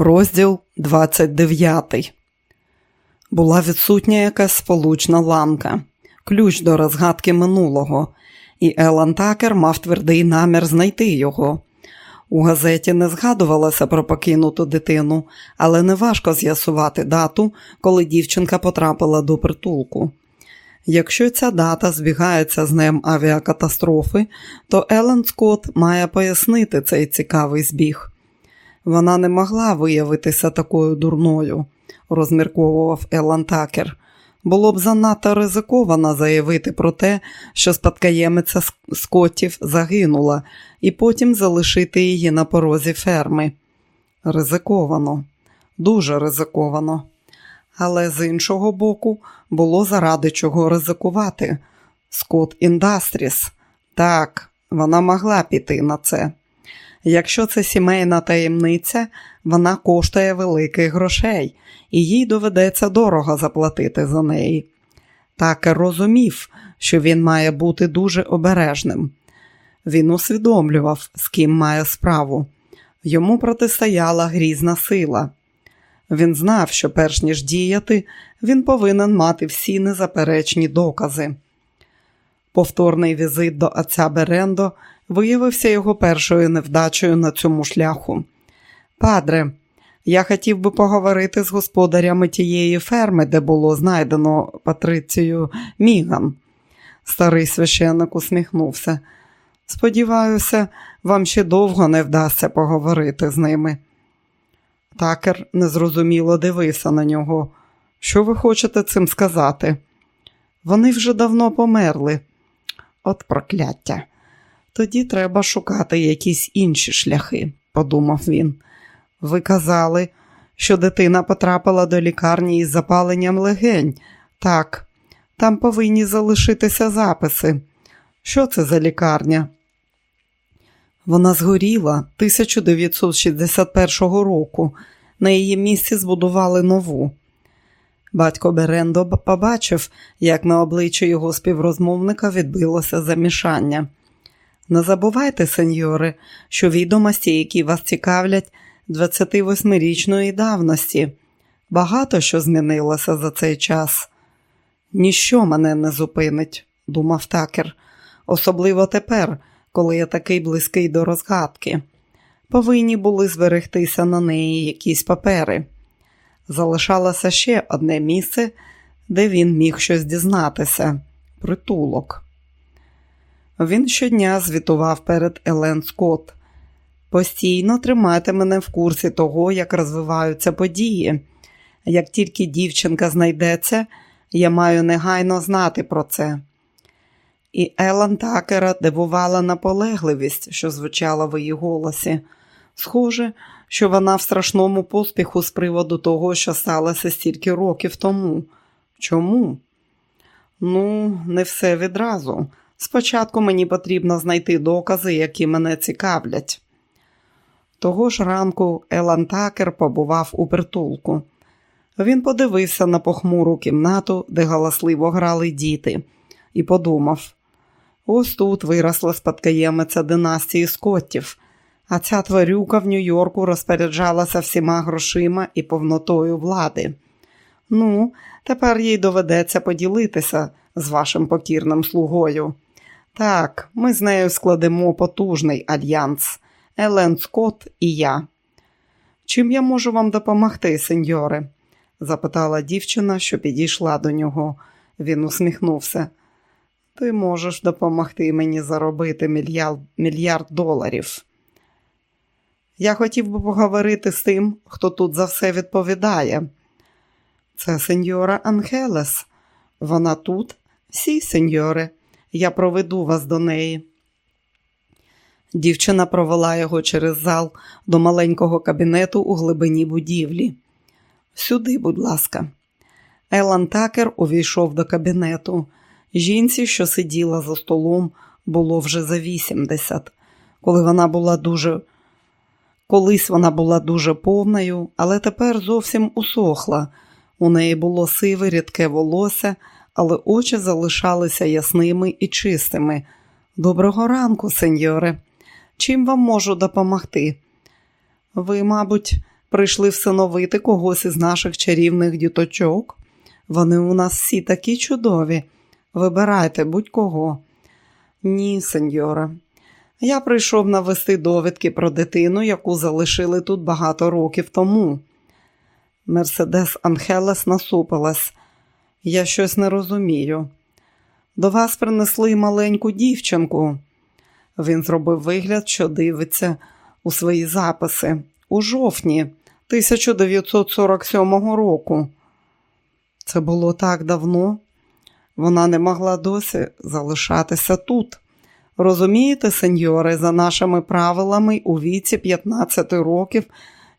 Розділ 29. Була відсутня якась сполучна ламка, ключ до розгадки минулого, і Елан Такер мав твердий намір знайти його. У газеті не згадувалося про покинуту дитину, але неважко з'ясувати дату, коли дівчинка потрапила до притулку. Якщо ця дата збігається з днем авіакатастрофи, то Елен Скотт має пояснити цей цікавий збіг. Вона не могла виявитися такою дурною, розмірковував Елан Такер. Було б занадто ризиковано заявити про те, що спадкоємиця Скоттів загинула, і потім залишити її на порозі ферми. Ризиковано, дуже ризиковано. Але з іншого боку, було заради чого ризикувати. Скот Індастріс. Так, вона могла піти на це. Якщо це сімейна таємниця, вона коштує великих грошей, і їй доведеться дорого заплатити за неї. Такер розумів, що він має бути дуже обережним. Він усвідомлював, з ким має справу. Йому протистояла грізна сила. Він знав, що, перш ніж діяти, він повинен мати всі незаперечні докази. Повторний візит до отця Берендо виявився його першою невдачею на цьому шляху. Падре, я хотів би поговорити з господарями тієї ферми, де було знайдено Патрицію Міган. Старий священник усміхнувся. Сподіваюся, вам ще довго не вдасться поговорити з ними. Такер незрозуміло дивився на нього. Що ви хочете цим сказати? Вони вже давно померли. От прокляття. Тоді треба шукати якісь інші шляхи, подумав він. Ви казали, що дитина потрапила до лікарні із запаленням легень. Так, там повинні залишитися записи. Що це за лікарня? Вона згоріла 1961 року. На її місці збудували нову. Батько Берендо побачив, як на обличчі його співрозмовника відбилося замішання. Не забувайте, сеньори, що відомості, які вас цікавлять, 28-річної давності. Багато що змінилося за цей час. Ніщо мене не зупинить, думав такер, особливо тепер, коли я такий близький до розгадки. Повинні були зберегтися на неї якісь папери. Залишалося ще одне місце, де він міг щось дізнатися притулок. Він щодня звітував перед Елен Скотт. Постійно тримайте мене в курсі того, як розвиваються події. Як тільки дівчинка знайдеться, я маю негайно знати про це. І Елан Такера дивувала наполегливість, що звучала в її голосі. Схоже, що вона в страшному поспіху з приводу того, що сталося стільки років тому. Чому? Ну, не все відразу. Спочатку мені потрібно знайти докази, які мене цікавлять. Того ж ранку Елан Такер побував у притулку. Він подивився на похмуру кімнату, де галасливо грали діти, і подумав: ось тут виросла спадкоємиця династії Скоттів, а ця тварюка в Нью-Йорку розпоряджалася всіма грошима і повнотою влади. Ну, тепер їй доведеться поділитися з вашим покірним слугою. Так, ми з нею складемо потужний альянс Елен Скотт і я. Чим я можу вам допомогти, сеньоре? запитала дівчина, що підійшла до нього. Він усміхнувся. Ти можеш допомогти мені заробити мільярд, мільярд доларів. Я хотів би поговорити з тим, хто тут за все відповідає. Це сеньора Анхелес. Вона тут, всі сеньори. Я проведу вас до неї. Дівчина провела його через зал до маленького кабінету у глибині будівлі. Сюди, будь ласка. Елан Такер увійшов до кабінету. Жінці, що сиділа за столом, було вже за 80. Коли вона була дуже... Колись вона була дуже повною, але тепер зовсім усохла. У неї було сиве рідке волосся, але очі залишалися ясними і чистими. Доброго ранку, сеньоре. Чим вам можу допомогти? Ви, мабуть, прийшли всиновити когось із наших чарівних діточок. Вони у нас всі такі чудові. Вибирайте будь-кого. Ні, сеньора. Я прийшов навести довідки про дитину, яку залишили тут багато років тому. Мерседес Анхелес насупилась. Я щось не розумію. До вас принесли маленьку дівчинку. Він зробив вигляд, що дивиться у свої записи у жовтні 1947 року. Це було так давно. Вона не могла досі залишатися тут. Розумієте, сеньоре, за нашими правилами у віці 15 років.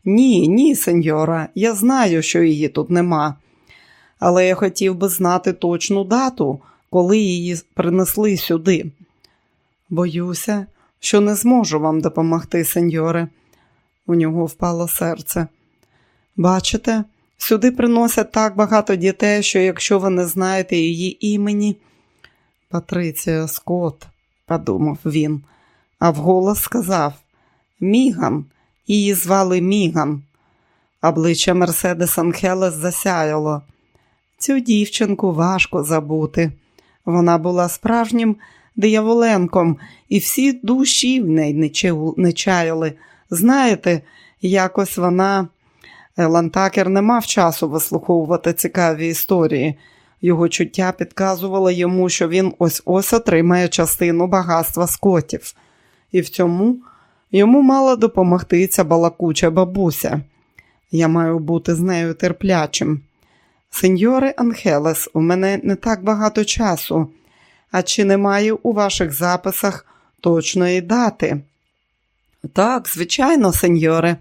Ні, ні, сеньора, я знаю, що її тут нема. Але я хотів би знати точну дату, коли її принесли сюди. Боюся, що не зможу вам допомогти, сеньоре. У нього впало серце. Бачите, сюди приносять так багато дітей, що якщо ви не знаєте її імені, Патриція Скотт, подумав він, а вголос сказав Міган, її звали Міган. Обличчя Мерседес Анхелес засяяло. Цю дівчинку важко забути. Вона була справжнім дияволенком, і всі душі в неї не чаяли. Знаєте, якось вона. Лантакер не мав часу вислуховувати цікаві історії. Його чуття підказувало йому, що він ось ось отримає частину багатства скотів, і в цьому йому мала допомогти ця балакуча бабуся. Я маю бути з нею терплячим. Сеньоре Анхелес, у мене не так багато часу. А чи немає у ваших записах точної дати? Так, звичайно, сеньоре.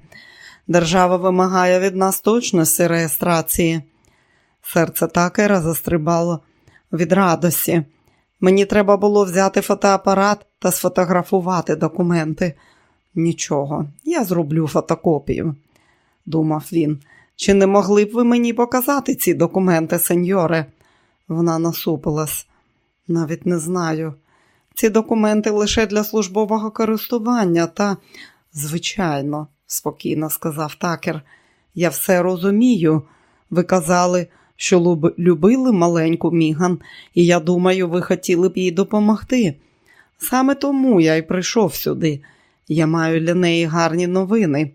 Держава вимагає від нас точності реєстрації. Серце такера застрибало від радості. Мені треба було взяти фотоапарат та сфотографувати документи. Нічого, я зроблю фотокопію, думав він. Чи не могли б ви мені показати ці документи, сеньоре? Вона насупилась. Навіть не знаю. Ці документи лише для службового користування, та, звичайно, спокійно сказав такер. Я все розумію. Ви казали, що любили маленьку Міган, і я думаю, ви хотіли б їй допомогти. Саме тому я й прийшов сюди. Я маю для неї гарні новини.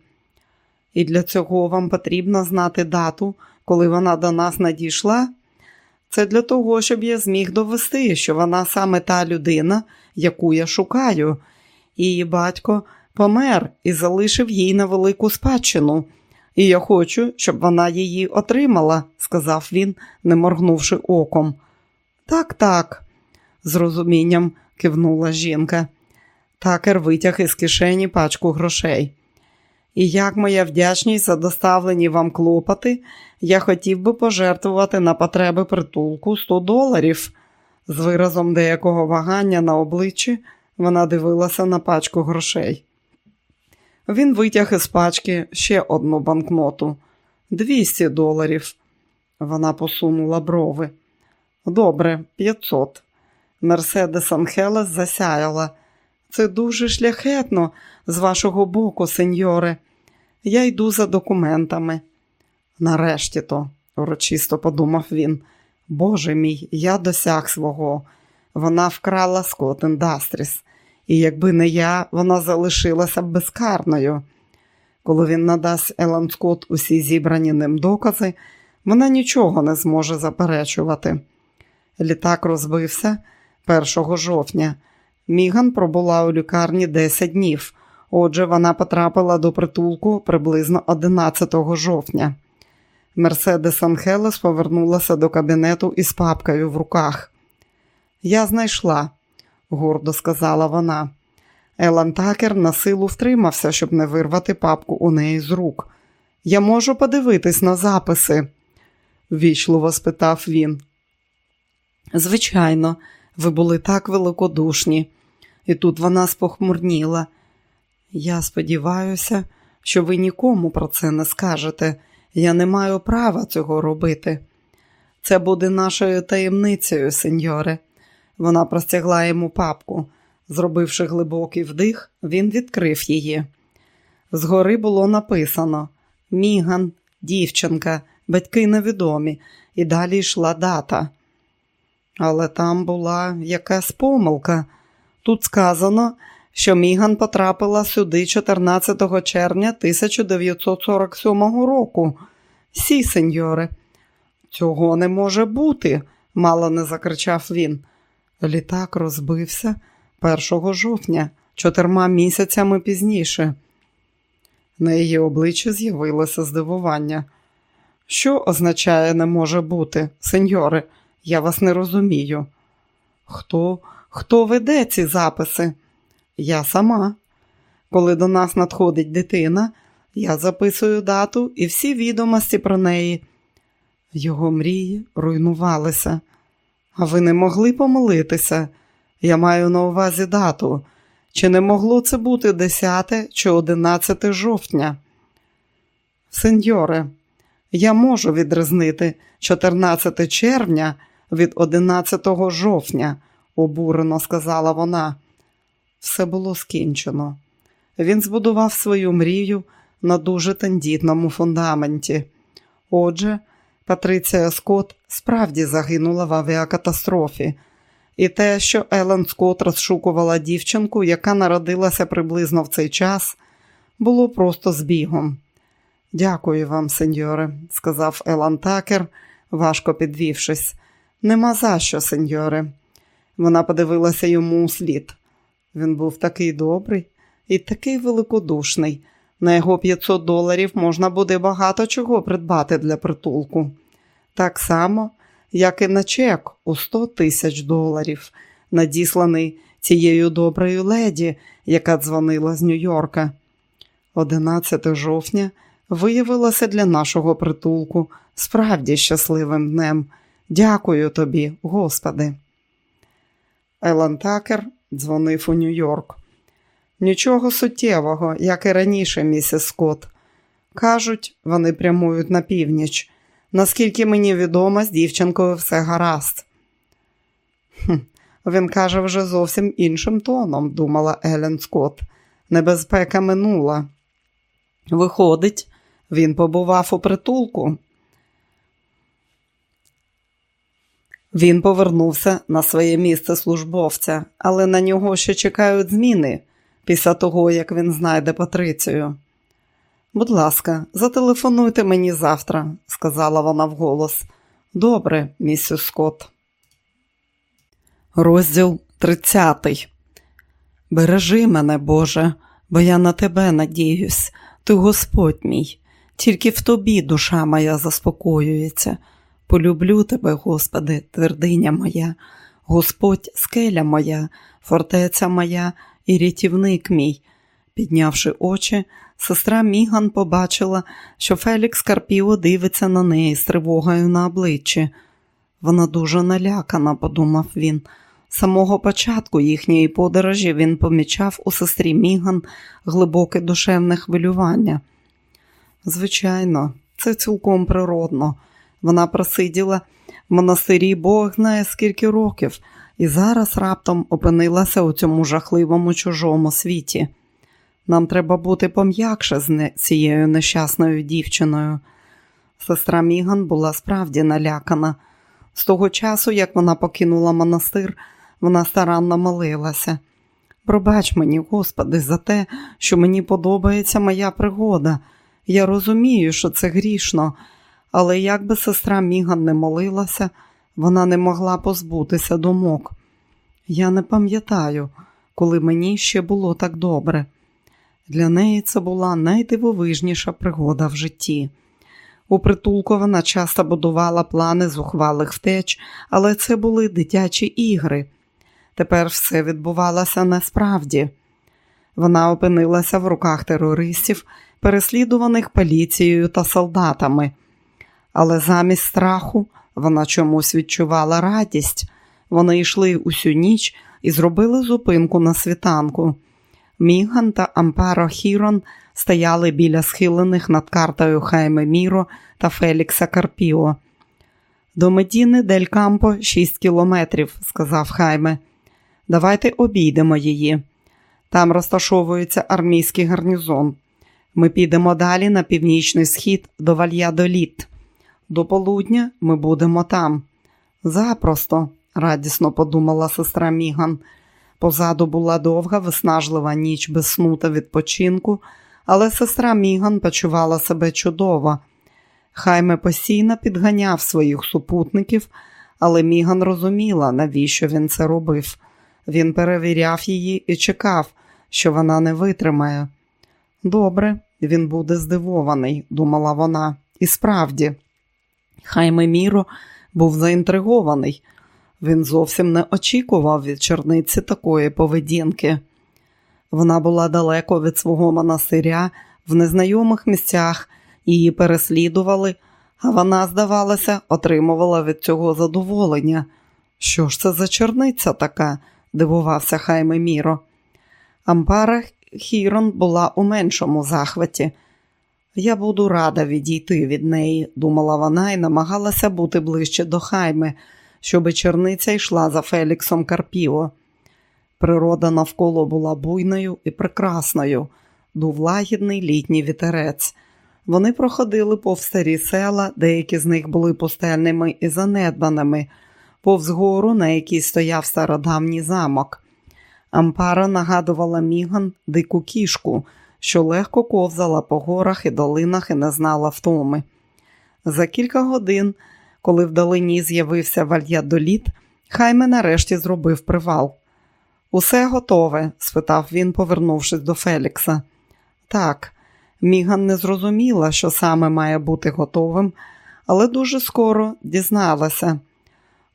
І для цього вам потрібно знати дату, коли вона до нас надійшла. Це для того, щоб я зміг довести, що вона саме та людина, яку я шукаю. Її батько помер і залишив їй невелику спадщину. І я хочу, щоб вона її отримала, сказав він, не моргнувши оком. Так, так, з розумінням кивнула жінка. Такер витяг із кишені пачку грошей. І як моя вдячність за доставлені вам клопоти, я хотів би пожертвувати на потреби притулку 100 доларів. З виразом деякого вагання на обличчі вона дивилася на пачку грошей. Він витяг із пачки ще одну банкноту 200 доларів. Вона посунула брови. Добре, 500. Мерседес Анхелес засяяла. Це дуже шляхетно з вашого боку, сеньоре. Я йду за документами. Нарешті то, урочисто подумав він. Боже мій, я досяг свого. Вона вкрала Скот Індастріс, і якби не я, вона залишилася б безкарною. Коли він надасть Елан Скотт усі зібрані ним докази, вона нічого не зможе заперечувати. Літак розбився 1 жовтня. Міган пробула у лікарні 10 днів. Отже, вона потрапила до притулку приблизно 11 жовтня. Мерседес Анхелес повернулася до кабінету із папкою в руках. Я знайшла, гордо сказала вона. Елан Такер на силу втримався, щоб не вирвати папку у неї з рук. Я можу подивитись на записи, ввічливо спитав він. Звичайно, ви були так великодушні, і тут вона спохмурніла. Я сподіваюся, що ви нікому про це не скажете. Я не маю права цього робити. Це буде нашою таємницею, сеньоре. Вона простягла йому папку. Зробивши глибокий вдих, він відкрив її. Згори було написано Міган, дівчинка, батьки невідомі, і далі йшла дата. Але там була якась помилка. Тут сказано, що Міган потрапила сюди 14 червня 1947 року. Сі, сеньоре, цього не може бути, мало не закричав він. Літак розбився 1 жовтня, чотирма місяцями пізніше. На її обличчі з'явилося здивування. Що означає не може бути, сеньоре? Я вас не розумію. Хто хто веде ці записи? Я сама. Коли до нас надходить дитина, я записую дату і всі відомості про неї. Його мрії руйнувалися. А ви не могли помилитися? Я маю на увазі дату. Чи не могло це бути 10 чи 11 жовтня? Сеньоре, я можу відрізнити 14 червня від 11 жовтня, обурено сказала вона. Все було скінчено. Він збудував свою мрію на дуже тендітному фундаменті. Отже, Патриція Скотт справді загинула в авіакатастрофі, і те, що Елен Скотт розшукувала дівчинку, яка народилася приблизно в цей час, було просто збігом. Дякую вам, сеньоре, сказав Елан Такер, важко підвівшись. Нема за що, сеньоре. Вона подивилася йому у слід. Він був такий добрий і такий великодушний. На його 500 доларів можна буде багато чого придбати для притулку. Так само, як і на чек у 100 тисяч доларів, надісланий цією доброю леді, яка дзвонила з Нью-Йорка. 11 жовтня виявилося для нашого притулку справді щасливим днем. Дякую тобі, Господи. Елан Такер дзвонив у Нью-Йорк. Нічого суттєвого, як і раніше, місіс Скотт. Кажуть, вони прямують на північ. Наскільки мені відомо, з дівчинкою все гаразд. «Хм, Він каже вже зовсім іншим тоном, думала Елен Скотт. Небезпека минула. Виходить, він побував у притулку. Він повернувся на своє місце службовця, але на нього ще чекають зміни після того, як він знайде Патрицію. Будь ласка, зателефонуйте мені завтра, сказала вона вголос. Добре, місіс Скотт. Розділ 30 Бережи мене, Боже, бо я на тебе надіюсь, ти Господь мій, тільки в тобі душа моя заспокоюється. Полюблю тебе, Господи, твердиня моя, Господь скеля моя, фортеця моя і рятівник мій. Піднявши очі, сестра Міган побачила, що Фелікс Карпіо дивиться на неї з тривогою на обличчі. Вона дуже налякана, подумав він. З самого початку їхньої подорожі він помічав у сестрі Міган глибоке душевне хвилювання. Звичайно, це цілком природно. Вона просиділа в монастирі Бог знає скільки років, і зараз раптом опинилася у цьому жахливому чужому світі. Нам треба бути пом'якше з цією нещасною дівчиною. Сестра Міган була справді налякана. З того часу, як вона покинула монастир, вона старанно молилася. Пробач мені, Господи, за те, що мені подобається моя пригода. Я розумію, що це грішно, але як би сестра Міган не молилася, вона не могла позбутися думок. Я не пам'ятаю, коли мені ще було так добре. Для неї це була найдивовижніша пригода в житті. У притулку вона часто будувала плани зухвалих втеч, але це були дитячі ігри. Тепер все відбувалося насправді. Вона опинилася в руках терористів, переслідуваних поліцією та солдатами, але замість страху вона чомусь відчувала радість. Вони йшли усю ніч і зробили зупинку на світанку. Міган та Ампаро Хірон стояли біля схилених над картою Хайме Міро та Фелікса Карпіо. До Медіни Дель Кампо шість кілометрів, сказав Хайме. Давайте обійдемо її. Там розташовується армійський гарнізон. Ми підемо далі на північний схід до Вальядоліт. До полудня ми будемо там. Запросто, радісно подумала сестра Міган. Позаду була довга, виснажлива ніч без сну та відпочинку, але сестра Міган почувала себе чудово. Хайме постійно підганяв своїх супутників, але Міган розуміла, навіщо він це робив. Він перевіряв її і чекав, що вона не витримає. Добре, він буде здивований, думала вона, і справді. Хайме Міро був заінтригований. Він зовсім не очікував від черниці такої поведінки. Вона була далеко від свого монастиря, в незнайомих місцях її переслідували, а вона, здавалося, отримувала від цього задоволення. Що ж це за черниця така? дивувався Хайме Міро. Ампара Хірон була у меншому захваті. Я буду рада відійти від неї, думала вона і намагалася бути ближче до Хайми, щоби черниця йшла за Феліксом Карпіо. Природа навколо була буйною і прекрасною, дув лагідний літній вітерець. Вони проходили повз старі села, деякі з них були пустельними і занедбаними, повз гору, на якій стояв стародавній замок. Ампара нагадувала Міган дику кішку, що легко ковзала по горах і долинах і не знала втоми. За кілька годин, коли вдалині з'явився вальядоліт, Хайме нарешті зробив привал. Усе готове? спитав він, повернувшись до Фелікса. Так, Міган не зрозуміла, що саме має бути готовим, але дуже скоро дізналася.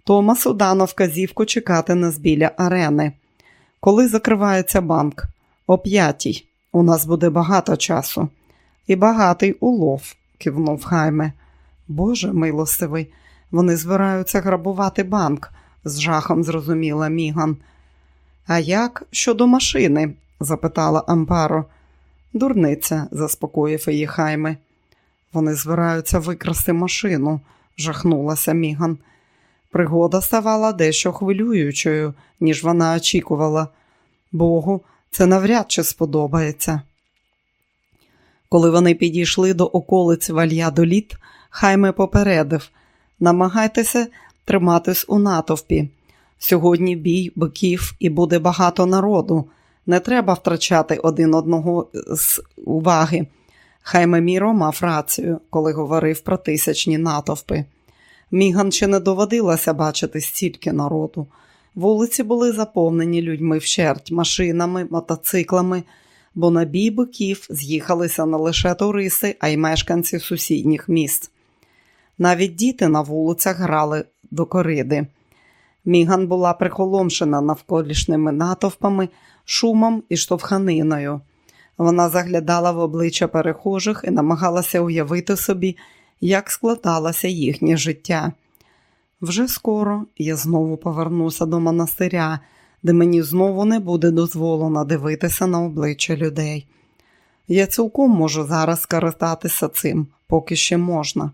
Томасу дано вказівку чекати нас біля арени. Коли закривається банк? О п'ятій. У нас буде багато часу. І багатий улов, кивнув Хайме. Боже милостивий, вони збираються грабувати банк, з жахом зрозуміла Міган. А як щодо машини? запитала Ампаро. Дурниця, заспокоїв її Хайме. Вони збираються викрасти машину, жахнулася Міган. Пригода ставала дещо хвилюючою, ніж вона очікувала. Богу, це навряд чи сподобається. Коли вони підійшли до околиць Вальядоліт, Хайме попередив намагайтеся триматись у натовпі. Сьогодні бій биків і буде багато народу. Не треба втрачати один одного з уваги. Хайме Міро мав рацію, коли говорив про тисячні натовпи. Міган ще не доводилося бачити стільки народу. Вулиці були заповнені людьми вщерть, машинами, мотоциклами, бо на бій биків з'їхалися не лише туристи, а й мешканці сусідніх міст. Навіть діти на вулицях грали до кориди. Міган була прихоломшена навколишніми натовпами, шумом і штовханиною. Вона заглядала в обличчя перехожих і намагалася уявити собі, як складалося їхнє життя. Вже скоро я знову повернуся до монастиря, де мені знову не буде дозволено дивитися на обличчя людей. Я цілком можу зараз скористатися цим, поки ще можна.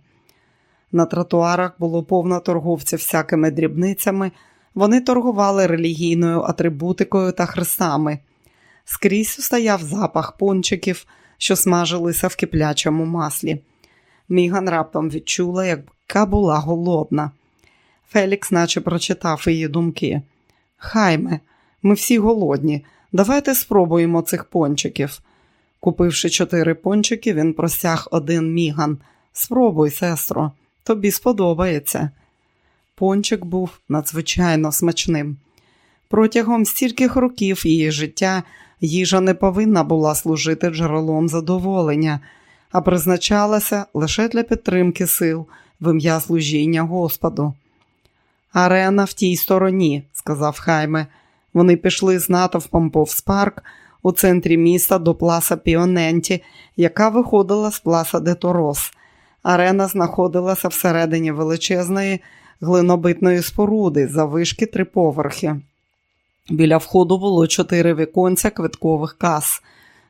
На тротуарах було повно торговців всякими дрібницями, вони торгували релігійною атрибутикою та хрестами. Скрізь стояв запах пончиків, що смажилися в киплячому маслі. Міган раптом відчула, яка була голодна. Фелікс наче прочитав її думки. Хайме, ми всі голодні. Давайте спробуємо цих пончиків. Купивши чотири пончики, він простяг один міган. Спробуй, сестро, тобі сподобається. Пончик був надзвичайно смачним. Протягом стількох років її життя їжа не повинна була служити джерелом задоволення, а призначалася лише для підтримки сил в ім'я служіння Господу. Арена в тій стороні, сказав Хайме. Вони пішли з натовпом повз парк у центрі міста до пласа Піоненті, яка виходила з пласа де Торос. Арена знаходилася всередині величезної глинобитної споруди за вишки три поверхи. Біля входу було чотири віконця квиткових кас.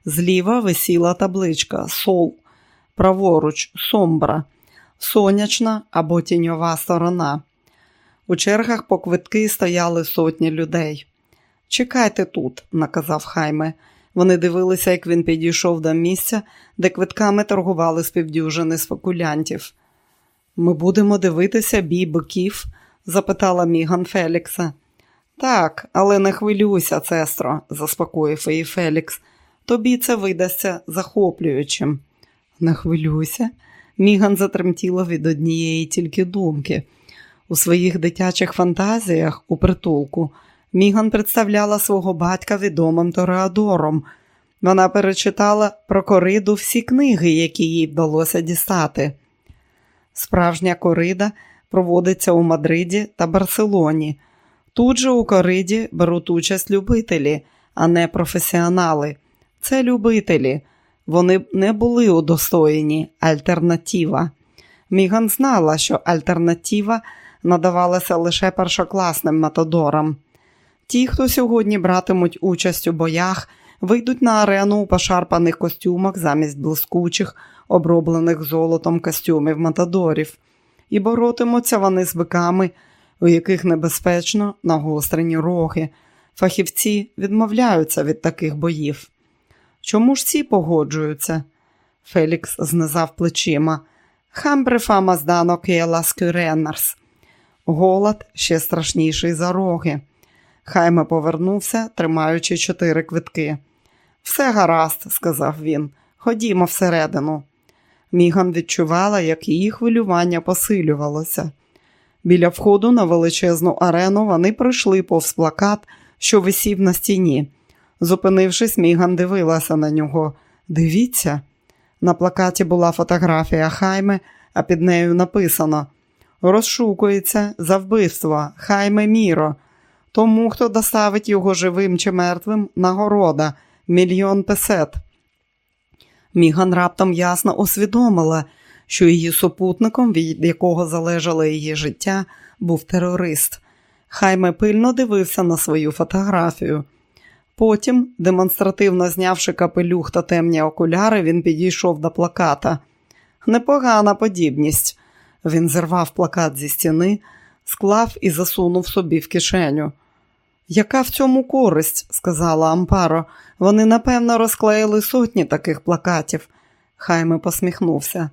Зліва висіла табличка Сол, праворуч, сомбра, сонячна або тіньова сторона. У чергах по квитки стояли сотні людей. Чекайте тут, наказав Хайме. Вони дивилися, як він підійшов до місця, де квитками торгували співдюжини спекулянтів. Ми будемо дивитися бій биків? запитала Міган Фелікса. Так, але не хвилюйся, сестро, заспокоїв її Фелікс. Тобі це видасться захоплюючим. Не хвилюйся. Міган затремтіла від однієї тільки думки. У своїх дитячих фантазіях у притулку Міган представляла свого батька відомим Тореадором. Вона перечитала про кориду всі книги, які їй вдалося дістати. Справжня корида проводиться у Мадриді та Барселоні. Тут же у кориді беруть участь любителі, а не професіонали. Це любителі. Вони не були удостоєні альтернатива. Міган знала, що альтернатива надавалася лише першокласним матадорам. Ті, хто сьогодні братимуть участь у боях, вийдуть на арену у пошарпаних костюмах замість блискучих, оброблених золотом костюмів матадорів, і боротимуться вони з биками, у яких небезпечно нагострені роги. Фахівці відмовляються від таких боїв. Чому ж ці погоджуються? Фелікс знизав плечима. Хамбре фама здано кєлас кюренарс. Голод ще страшніший за роги. Хайме повернувся, тримаючи чотири квитки. Все гаразд, сказав він. Ходімо всередину. Міган відчувала, як її хвилювання посилювалося. Біля входу на величезну арену вони пройшли повз плакат, що висів на стіні. Зупинившись, Міган дивилася на нього. Дивіться, на плакаті була фотографія Хайме, а під нею написано Розшукується за вбивство Хайме Міро. Тому, хто доставить його живим чи мертвим, нагорода мільйон песет. Міган раптом ясно усвідомила, що її супутником, від якого залежало її життя, був терорист. Хайме пильно дивився на свою фотографію. Потім, демонстративно знявши капелюх та темні окуляри, він підійшов до плаката. Непогана подібність. Він зірвав плакат зі стіни, склав і засунув собі в кишеню. Яка в цьому користь? сказала Ампаро. Вони, напевно, розклеїли сотні таких плакатів. Хайме посміхнувся.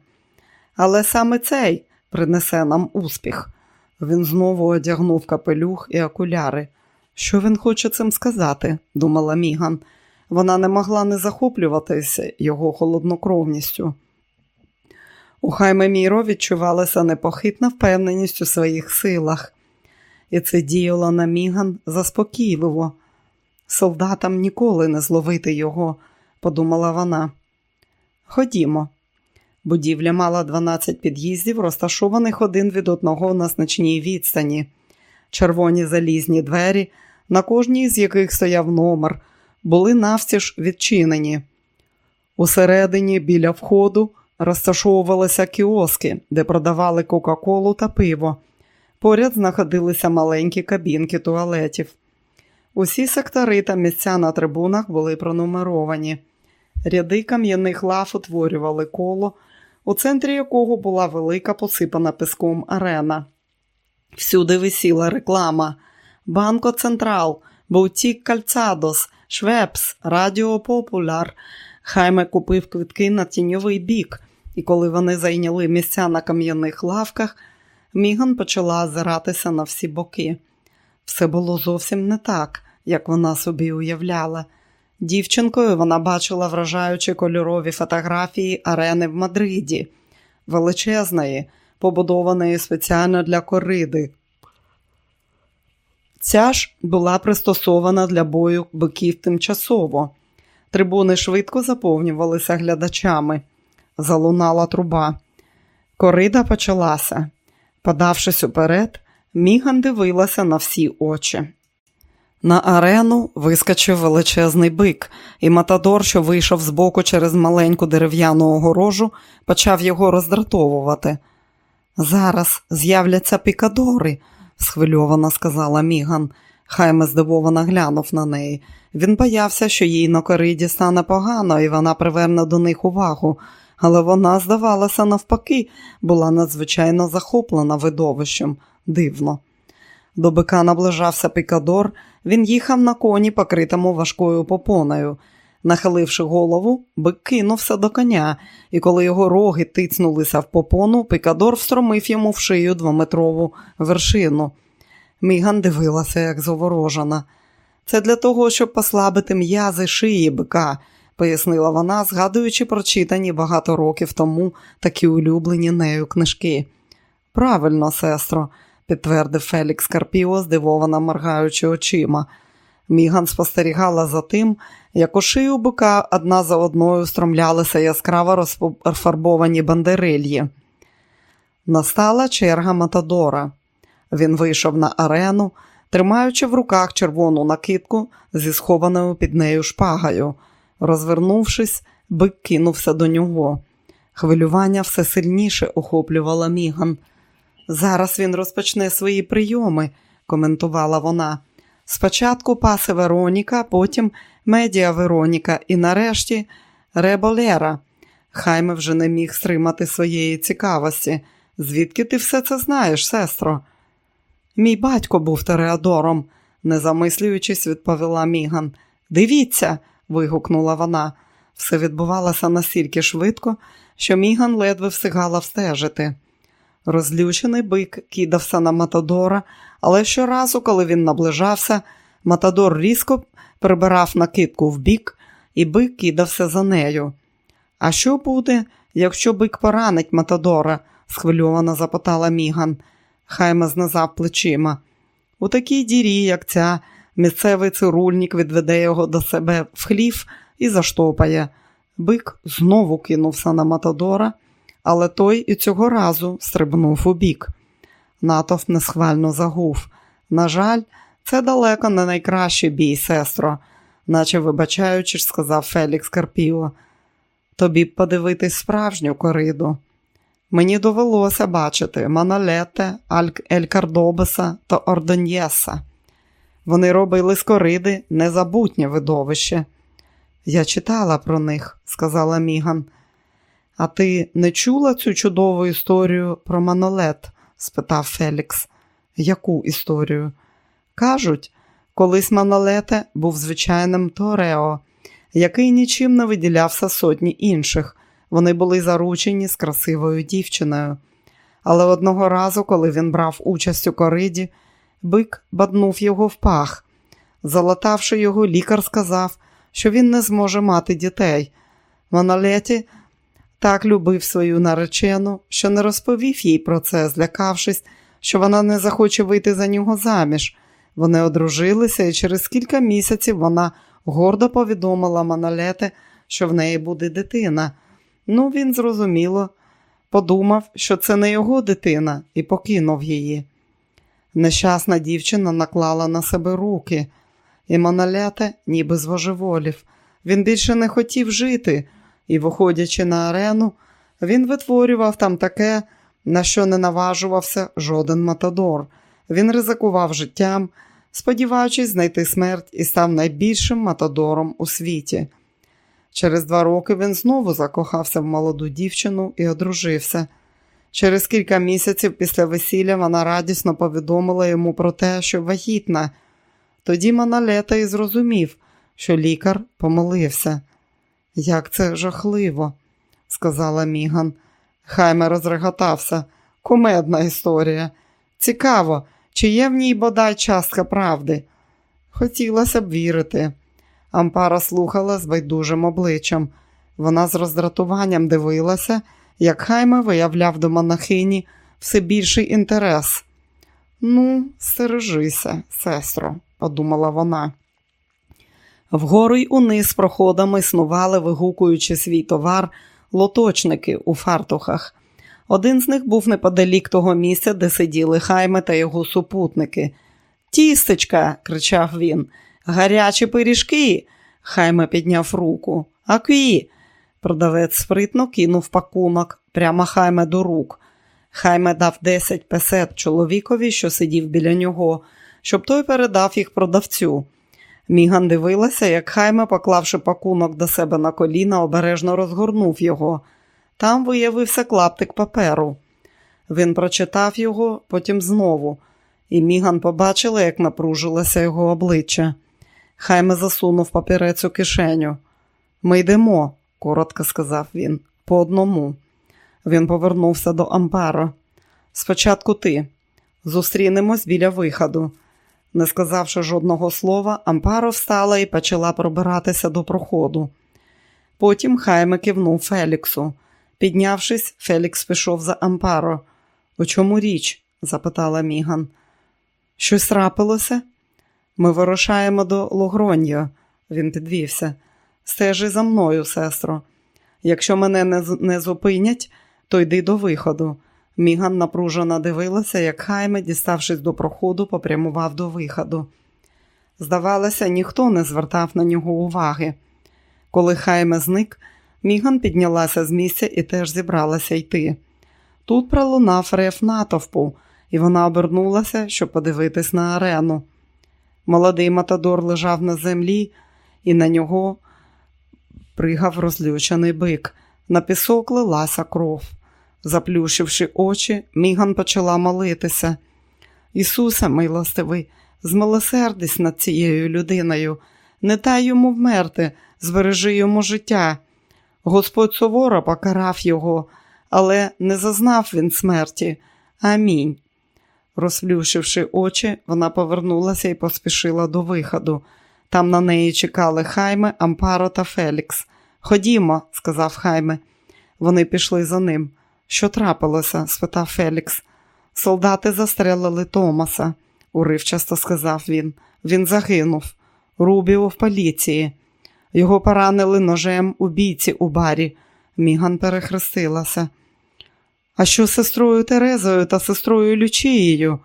Але саме цей принесе нам успіх. Він знову одягнув капелюх і окуляри. Що він хоче цим сказати? думала Міган. Вона не могла не захоплюватися його холоднокровністю. У Хайме Міро відчувалася непохитна впевненість у своїх силах, і це діяло на Міган заспокійливо. Солдатам ніколи не зловити його, подумала вона. Ходімо. Будівля мала 12 під'їздів, розташованих один від одного на значній відстані. Червоні залізні двері, на кожній з яких стояв номер, були навстіж відчинені. Усередині біля входу розташовувалися кіоски, де продавали Кока-Колу та пиво. Поряд знаходилися маленькі кабінки туалетів. Усі сектори та місця на трибунах були пронумеровані. Ряди кам'яних лав утворювали коло, у центрі якого була велика посипана піском арена. Всюди висіла реклама: Банко Централ, Баутік Кальцадос, Швепс, Радіо Популяр. Хайме купив квитки на тіньовий бік, і коли вони зайняли місця на кам'яних лавках, Міган почала озиратися на всі боки. Все було зовсім не так, як вона собі уявляла. Дівчинкою вона бачила вражаючі кольорові фотографії арени в Мадриді, величезної, побудованої спеціально для кориди. Ця ж була пристосована для бою биків тимчасово. Трибуни швидко заповнювалися глядачами. Залунала труба. Корида почалася. Подавшись уперед, Міган дивилася на всі очі. На арену вискочив величезний бик, і Матадор, що вийшов збоку через маленьку дерев'яну огорожу, почав його роздратовувати. Зараз з'являться пікадори, схвильовано сказала Міган. Хайме здивовано глянув на неї. Він боявся, що їй на кориді стане погано, і вона приверне до них увагу, але вона, здавалося, навпаки, була надзвичайно захоплена видовищем. Дивно. До бика наближався Пікадор, він їхав на коні, покритому важкою попоною. Нахиливши голову, бик кинувся до коня, і коли його роги тицнулися в попону, Пикадор встромив йому в шию двометрову вершину. Міган дивилася, як заворожена. Це для того, щоб послабити м'язи шиї бика, пояснила вона, згадуючи прочитані багато років тому такі улюблені нею книжки. Правильно, сестро, підтвердив Фелікс Карпіо, здивовано моргаючи очима. Міган спостерігала за тим, як у шию бика одна за одною стромлялися яскраво розфарбовані бандерильї. Настала черга Матадора. Він вийшов на арену, тримаючи в руках червону накидку зі схованою під нею шпагою. Розвернувшись, бик кинувся до нього. Хвилювання все сильніше охоплювало Міган. Зараз він розпочне свої прийоми, коментувала вона. Спочатку пасе Вероніка, потім медіа Вероніка і нарешті Реболера. Хайме вже не міг стримати своєї цікавості. Звідки ти все це знаєш, сестро? Мій батько був Тереадором, не замислюючись, відповіла Міган. Дивіться, вигукнула вона. Все відбувалося настільки швидко, що Міган ледве встигала встежити. Розлючений бик кидався на Матадора, але щоразу, коли він наближався, Матадор різко прибирав накидку в бік, і бик кидався за нею. А що буде, якщо бик поранить Матадора? схвильовано запитала Міган. Хайме знизав плечима. У такій дірі, як ця, місцевий цирульник відведе його до себе в хлів і заштопає. Бик знову кинувся на Матадора, але той і цього разу стрибнув у бік. Натовп несхвально загув. На жаль, це далеко не найкращий бій, сестро, наче вибачаючись, сказав Фелікс Карпіо. Тобі б подивитись справжню кориду. Мені довелося бачити Манолете, Ель Кардобеса та Ордоньєса. Вони робили з кориди незабутнє видовище. Я читала про них, сказала Міган. А ти не чула цю чудову історію про Манолет? спитав Фелікс. Яку історію? Кажуть, колись Манолете був звичайним Торео, який нічим не виділявся сотні інших. Вони були заручені з красивою дівчиною. Але одного разу, коли він брав участь у кориді, бик баднув його в пах. Залатавши його, лікар сказав, що він не зможе мати дітей. Монолеті так любив свою наречену, що не розповів їй про це, злякавшись, що вона не захоче вийти за нього заміж. Вони одружилися, і через кілька місяців вона гордо повідомила Монолете, що в неї буде дитина. Ну, він зрозуміло, подумав, що це не його дитина, і покинув її. Нещасна дівчина наклала на себе руки, і Монолете ніби звожеволів. Він більше не хотів жити, і, виходячи на арену, він витворював там таке, на що не наважувався жоден матадор. Він ризикував життям, сподіваючись знайти смерть і став найбільшим матадором у світі. Через два роки він знову закохався в молоду дівчину і одружився. Через кілька місяців після весілля вона радісно повідомила йому про те, що вагітна. Тоді Маналета і зрозумів, що лікар помилився. Як це жахливо, сказала Міган. Хайме розреготався. Кумедна історія. Цікаво, чи є в ній бодай частка правди? Хотілося б вірити. Ампара слухала з байдужим обличчям. Вона з роздратуванням дивилася, як Хайме виявляв до монахині все більший інтерес. Ну, стережися, сестро, подумала вона. Вгору й униз проходами снували, вигукуючи свій товар, лоточники у фартухах. Один з них був неподалік того місця, де сиділи Хайме та його супутники. Тістечка, кричав він. Гарячі пиріжки. Хайме підняв руку. Акві. Продавець спритно кинув пакунок прямо хайме до рук. Хайме дав 10 песет чоловікові, що сидів біля нього, щоб той передав їх продавцю. Міган дивилася, як хайме, поклавши пакунок до себе на коліна, обережно розгорнув його. Там виявився клаптик паперу. Він прочитав його, потім знову, і Міган побачила, як напружилося його обличчя. Хайме засунув папірець у кишеню. Ми йдемо, коротко сказав він, по одному. Він повернувся до Ампаро. Спочатку ти. Зустрінемось біля виходу. Не сказавши жодного слова, Ампаро встала і почала пробиратися до проходу. Потім Хайме кивнув Феліксу. Піднявшись, Фелікс пішов за Ампаро. У чому річ? запитала Міган. Щось трапилося? Ми вирушаємо до Логроньо. Він підвівся. Стежи за мною, сестро. Якщо мене не, не зупинять, то йди до виходу. Міган напружено дивилася, як Хайме, діставшись до проходу, попрямував до виходу. Здавалося, ніхто не звертав на нього уваги. Коли Хайме зник, Міган піднялася з місця і теж зібралася йти. Тут пролунав рев натовпу, і вона обернулася, щоб подивитись на арену. Молодий Матадор лежав на землі, і на нього пригав розлючений бик. На пісок лилася кров. Заплющивши очі, Міган почала молитися. Ісусе, милостивий, змилосердись над цією людиною, не дай йому вмерти, збережи йому життя. Господь суворо покарав його, але не зазнав він смерті. Амінь. Розплющивши очі, вона повернулася і поспішила до виходу. Там на неї чекали Хайме, Ампаро та Фелікс. Ходімо, сказав Хайме. Вони пішли за ним. Що трапилося? спитав Фелікс. Солдати застрелили Томаса, уривчасто сказав він. Він загинув. Рубіо в поліції. Його поранили ножем у бійці у барі. Міган перехрестилася. А що з сестрою Терезою та сестрою Лючією?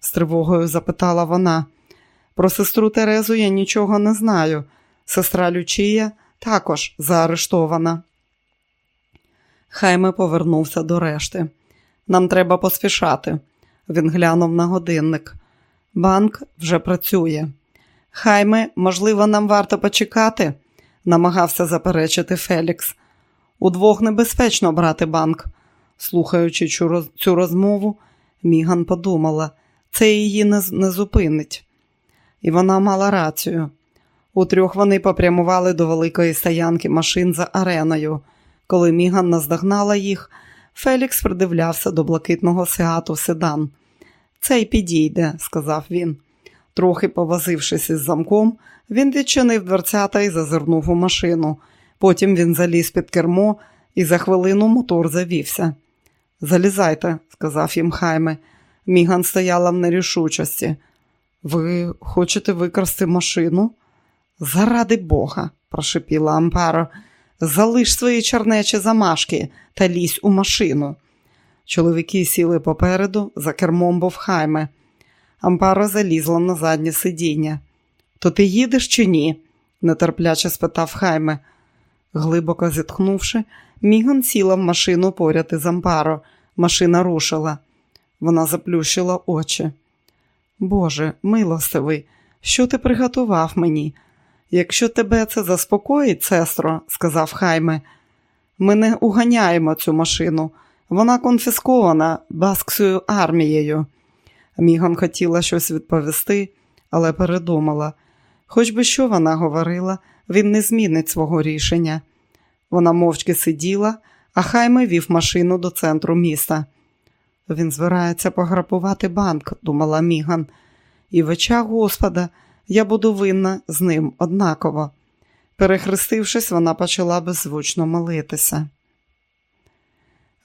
з тривогою запитала вона. Про сестру Терезу я нічого не знаю. Сестра Лючія також заарештована. Хайме повернувся до решти. Нам треба поспішати. Він глянув на годинник. Банк вже працює. Хайме, можливо, нам варто почекати, намагався заперечити Фелікс. Удвох небезпечно брати банк. Слухаючи цю розмову, Міган подумала, це її не, зупинить. І вона мала рацію. Утрьох вони попрямували до великої стоянки машин за ареною. Коли Міган наздогнала їх, Фелікс придивлявся до блакитного сеату седан. Цей підійде, сказав він. Трохи повозившись із замком, він відчинив дверцята і зазирнув у машину. Потім він заліз під кермо і за хвилину мотор завівся. Залізайте, сказав їм Хайме. Міган стояла в нерішучості. Ви хочете викрасти машину? Заради Бога, прошепіла Ампаро. Залиш свої чернечі замашки та лізь у машину. Чоловіки сіли попереду, за кермом був Хайме. Ампаро залізла на заднє сидіння. То ти їдеш чи ні? нетерпляче спитав Хайме. Глибоко зітхнувши, Міган сіла в машину поряд із Ампаро. Машина рушила. Вона заплющила очі. Боже, милостивий, що ти приготував мені? Якщо тебе це заспокоїть, сестро, сказав Хайме, ми не уганяємо цю машину. Вона конфіскована баскською армією. Міган хотіла щось відповісти, але передумала. Хоч би що вона говорила, він не змінить свого рішення. Вона мовчки сиділа, а Хайме вів машину до центру міста. Він збирається пограбувати банк, думала Міган, і в очах Господа я буду винна з ним однаково. Перехрестившись, вона почала беззвучно молитися.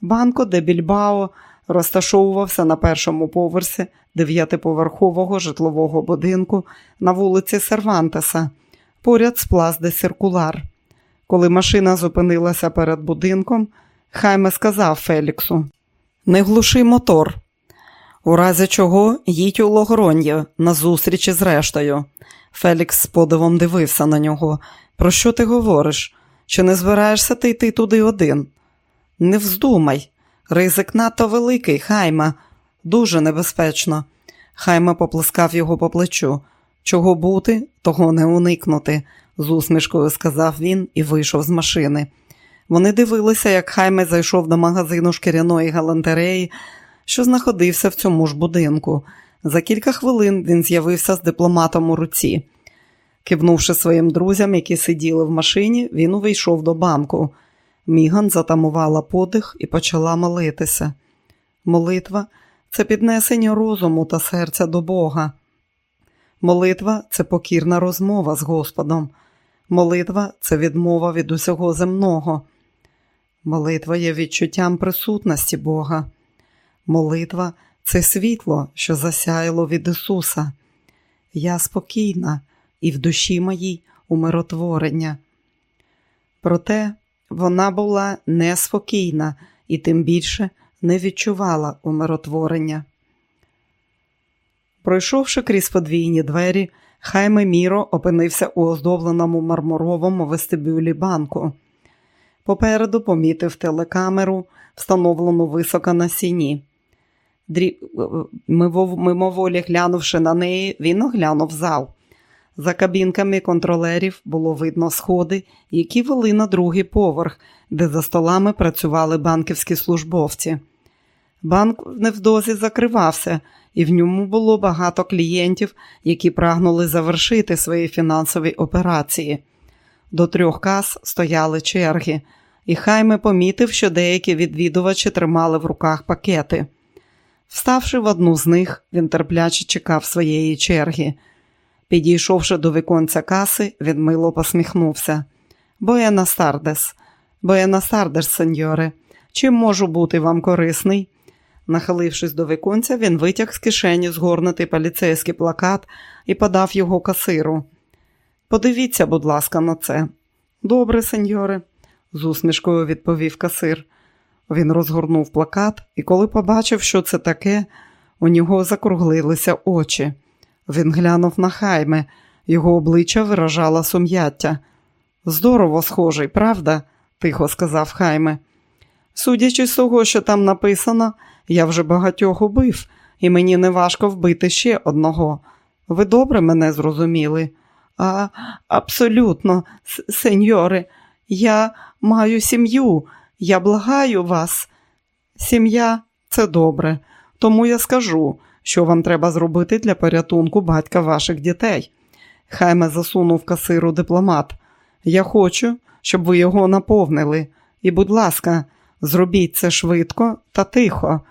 Банко де Більбао розташовувався на першому поверсі дев'ятиповерхового житлового будинку на вулиці Сервантеса, поряд з плас де Циркулар. Коли машина зупинилася перед будинком, Хайме сказав Феліксу: Не глуши мотор. У разі чого їдь у Логрон'я на зустрічі з рештою. Фелікс з подивом дивився на нього. Про що ти говориш? Чи не збираєшся ти йти туди один? Не вздумай. Ризик надто великий, хайма, дуже небезпечно. Хайма поплескав його по плечу. Чого бути, того не уникнути, з усмішкою сказав він і вийшов з машини. Вони дивилися, як Хайме зайшов до магазину шкіряної галантереї, що знаходився в цьому ж будинку. За кілька хвилин він з'явився з дипломатом у руці. Кивнувши своїм друзям, які сиділи в машині, він увійшов до банку. Міган затамувала подих і почала молитися. Молитва це піднесення розуму та серця до Бога. Молитва це покірна розмова з Господом. Молитва це відмова від усього земного. Молитва є відчуттям присутності Бога. Молитва це світло, що засяяло від Ісуса. Я спокійна і в душі моїй умиротворення. Проте вона була неспокійна і тим більше не відчувала умиротворення. Пройшовши крізь подвійні двері, Хайме Міро опинився у оздобленому мармуровому вестибюлі банку. Попереду помітив телекамеру, встановлену високо на сіні. Дрі... Мимоволі глянувши на неї, він оглянув зал. За кабінками контролерів було видно сходи, які вели на другий поверх, де за столами працювали банківські службовці. Банк невдовзі закривався, і в ньому було багато клієнтів, які прагнули завершити свої фінансові операції. До трьох кас стояли черги, і Хайме помітив, що деякі відвідувачі тримали в руках пакети. Вставши в одну з них, він терпляче чекав своєї черги. Підійшовши до віконця каси, він мило посміхнувся. Buenas tardes, Боєна Стардес, сеньоре, чим можу бути вам корисний? Нахилившись до віконця, він витяг з кишені згорнутий поліцейський плакат і подав його касиру. Подивіться, будь ласка, на це. Добре, сеньоре, з усмішкою відповів касир. Він розгорнув плакат, і коли побачив, що це таке, у нього закруглилися очі. Він глянув на хайме, його обличчя виражало сум'яття. Здорово схожий, правда? тихо сказав хайме. Судячи з того, що там написано, я вже багатьох убив, і мені не важко вбити ще одного. Ви добре мене зрозуміли? А, Абсолютно, сеньори, я маю сім'ю, я благаю вас. Сім'я це добре, тому я скажу, що вам треба зробити для порятунку батька ваших дітей. Хайме засунув касиру дипломат. Я хочу, щоб ви його наповнили. І, будь ласка, зробіть це швидко та тихо.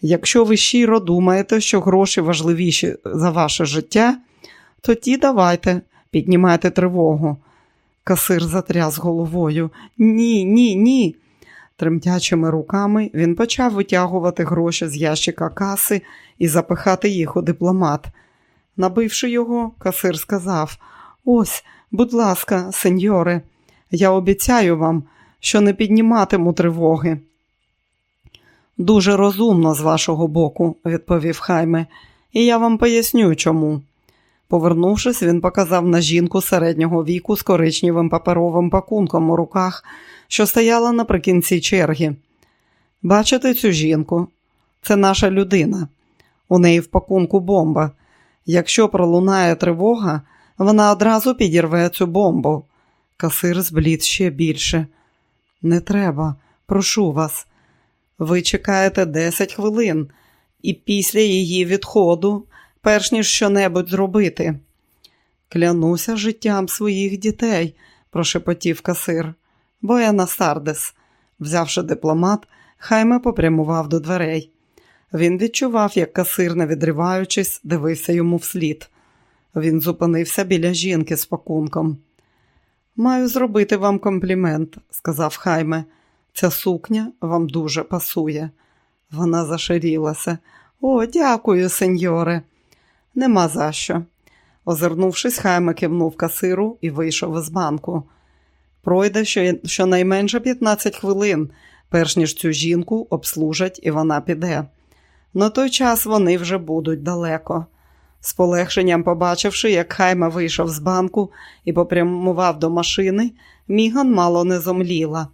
Якщо ви щиро думаєте, що гроші важливіші за ваше життя, тоді давайте, піднімайте тривогу. Касир затряс головою. Ні, ні, ні. Тремтячими руками він почав витягувати гроші з ящика каси і запихати їх у дипломат. Набивши його, касир сказав: Ось, будь ласка, сеньоре, я обіцяю вам, що не підніматиму тривоги. Дуже розумно з вашого боку, відповів Хайме, і я вам поясню чому. Повернувшись, він показав на жінку середнього віку з коричневим паперовим пакунком у руках, що стояла наприкінці черги. Бачите цю жінку? Це наша людина. У неї в пакунку бомба. Якщо пролунає тривога, вона одразу підірве цю бомбу. Касир зблід ще більше. Не треба, прошу вас. Ви чекаєте 10 хвилин, і після її відходу, перш ніж щонебудь зробити. Клянуся життям своїх дітей, прошепотів касир. Бояна Сардес. Взявши дипломат, Хайме попрямував до дверей. Він відчував, як касир, не відриваючись, дивився йому вслід. Він зупинився біля жінки з пакунком. Маю зробити вам комплімент, сказав Хайме. Ця сукня вам дуже пасує. Вона зашарілася. О, дякую, сеньоре. Нема за що. Озирнувшись, Хайме кивнув касиру і вийшов із банку. Пройде щонайменше 15 хвилин, перш ніж цю жінку обслужать і вона піде. На той час вони вже будуть далеко. З полегшенням побачивши, як Хайма вийшов з банку і попрямував до машини, Міган мало не зомліла.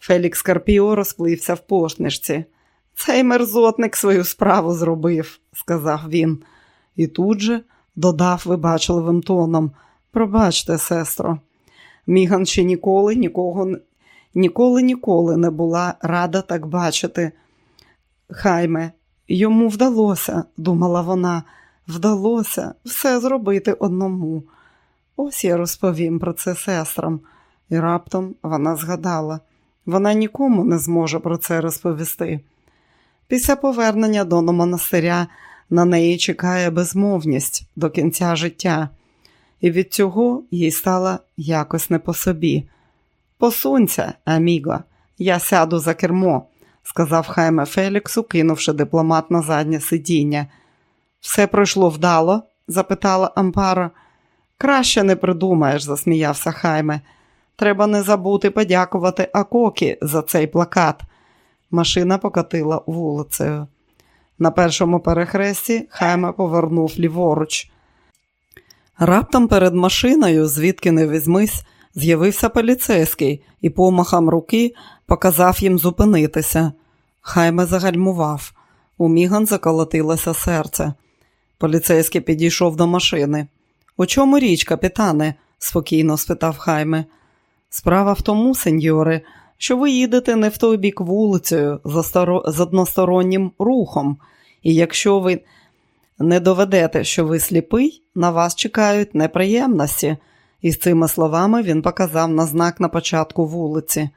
Фелікс Карпіо розплився в посмішці. Цей мерзотник свою справу зробив, сказав він, і тут же додав вибачливим тоном Пробачте, сестро. Міган ще ніколи нікого ніколи ніколи не була рада так бачити. Хайме, йому вдалося, думала вона, вдалося все зробити одному. Ось я розповім про це сестрам. І раптом вона згадала вона нікому не зможе про це розповісти. Після повернення до монастиря на неї чекає безмовність до кінця життя, і від цього їй стало якось не по собі. Посунься, аміго, я сяду за кермо, сказав Хайме Феліксу, кинувши дипломат на заднє сидіння. Все пройшло вдало? запитала Ампара. Краще не придумаєш, засміявся Хайме. Треба не забути подякувати Акокі за цей плакат. Машина покатила вулицею. На першому перехресті Хайме повернув ліворуч. Раптом перед машиною, звідки не візьмись, з'явився поліцейський і помахом руки показав їм зупинитися. Хайме загальмував. У Міган заколотилося серце. Поліцейський підійшов до машини. У чому річ, капітане? спокійно спитав Хайме. Справа в тому, сеньори, що ви їдете не в той бік вулицею з одностороннім рухом, і якщо ви не доведете, що ви сліпий, на вас чекають неприємності. І з цими словами він показав на знак на початку вулиці.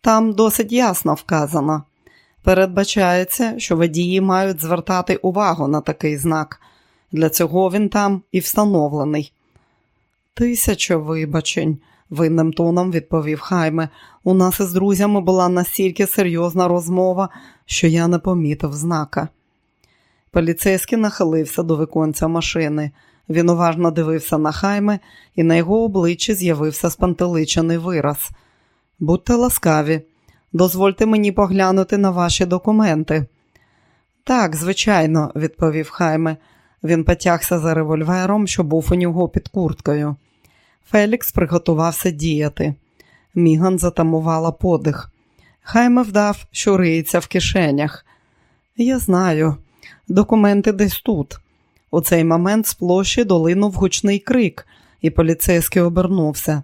Там досить ясно вказано. Передбачається, що водії мають звертати увагу на такий знак. Для цього він там і встановлений. Тисяча вибачень, винним тоном відповів Хайме. У нас із друзями була настільки серйозна розмова, що я не помітив знака. Поліцейський нахилився до виконця машини. Він уважно дивився на Хайме, і на його обличчі з'явився спантеличений вираз. Будьте ласкаві, дозвольте мені поглянути на ваші документи. Так, звичайно, відповів Хайме. Він потягся за револьвером, що був у нього під курткою. Фелікс приготувався діяти. Міган затамувала подих. Хайме вдав, що риється в кишенях. Я знаю, документи десь тут. У цей момент з площі долинув гучний крик, і поліцейський обернувся.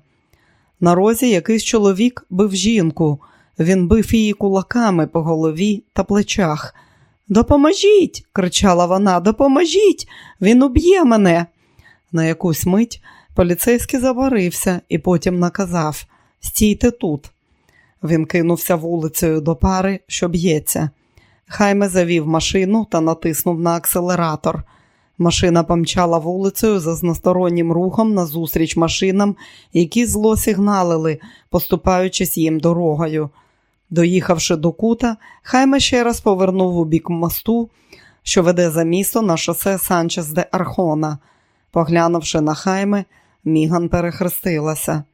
На розі якийсь чоловік бив жінку. Він бив її кулаками по голові та плечах. Допоможіть, кричала вона, допоможіть, він уб'є мене. На якусь мить поліцейський заварився і потім наказав Стійте тут. Він кинувся вулицею до пари, що б'ється. Хайме завів машину та натиснув на акселератор. Машина помчала вулицею за зностороннім рухом назустріч машинам, які зло сигналили, поступаючись їм дорогою. Доїхавши до кута, Хайме ще раз повернув у бік мосту, що веде за місто на шосе Санчес де Архона. Поглянувши на Хайме, Міган перехрестилася.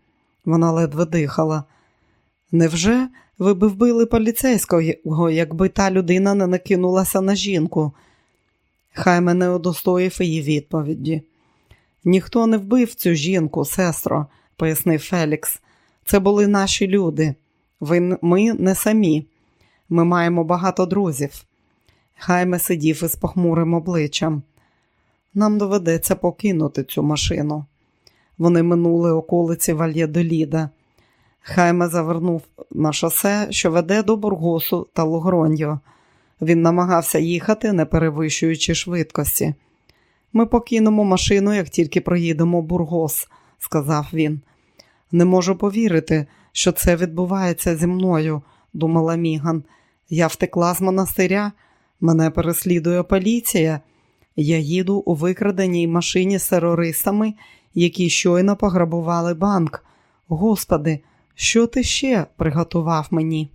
Вона ледве дихала. Невже ви б вбили поліцейського, якби та людина не накинулася на жінку? Хайме не удостоїв її відповіді. Ніхто не вбив цю жінку, сестро, пояснив Фелікс. Це були наші люди. Ви, Ми не самі. Ми маємо багато друзів. Хайме сидів із похмурим обличчям. Нам доведеться покинути цю машину. Вони минули околиці Вальєдоліда. Хайме завернув на шосе, що веде до Бургосу та Логроньо. Він намагався їхати, не перевищуючи швидкості. Ми покинемо машину, як тільки проїдемо Бургос, сказав він. Не можу повірити, що це відбувається зі мною, думала Міган. Я втекла з монастиря, мене переслідує поліція. Я їду у викраденій машині з терористами, які щойно пограбували банк. Господи, що ти ще приготував мені?